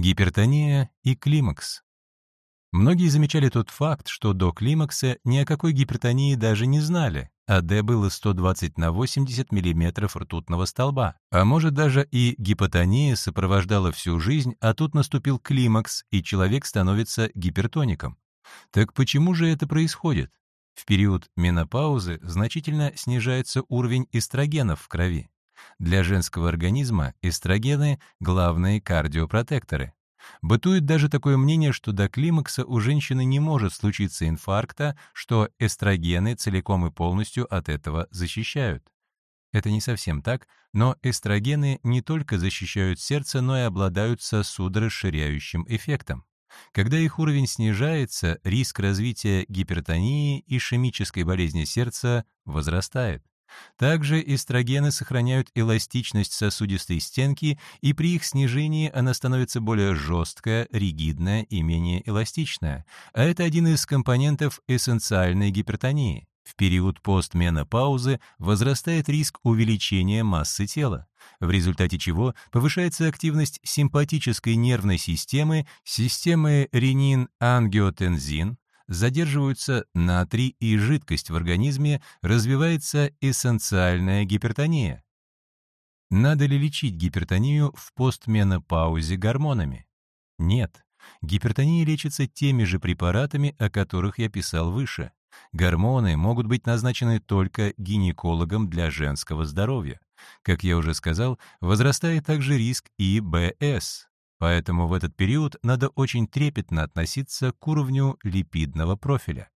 Гипертония и климакс. Многие замечали тот факт, что до климакса ни о какой гипертонии даже не знали, а D было 120 на 80 мм ртутного столба. А может даже и гипотония сопровождала всю жизнь, а тут наступил климакс, и человек становится гипертоником. Так почему же это происходит? В период менопаузы значительно снижается уровень эстрогенов в крови. Для женского организма эстрогены — главные кардиопротекторы. Бытует даже такое мнение, что до климакса у женщины не может случиться инфаркта, что эстрогены целиком и полностью от этого защищают. Это не совсем так, но эстрогены не только защищают сердце, но и обладают сосудорасширяющим эффектом. Когда их уровень снижается, риск развития гипертонии и ишемической болезни сердца возрастает. Также эстрогены сохраняют эластичность сосудистой стенки, и при их снижении она становится более жесткая, ригидная и менее эластичная, а это один из компонентов эссенциальной гипертонии. В период постменопаузы возрастает риск увеличения массы тела, в результате чего повышается активность симпатической нервной системы, системы ренин-ангиотензин, задерживаются натрий и жидкость в организме, развивается эссенциальная гипертония. Надо ли лечить гипертонию в постменопаузе гормонами? Нет. Гипертония лечится теми же препаратами, о которых я писал выше. Гормоны могут быть назначены только гинекологом для женского здоровья. Как я уже сказал, возрастает также риск ИБС. Поэтому в этот период надо очень трепетно относиться к уровню липидного профиля.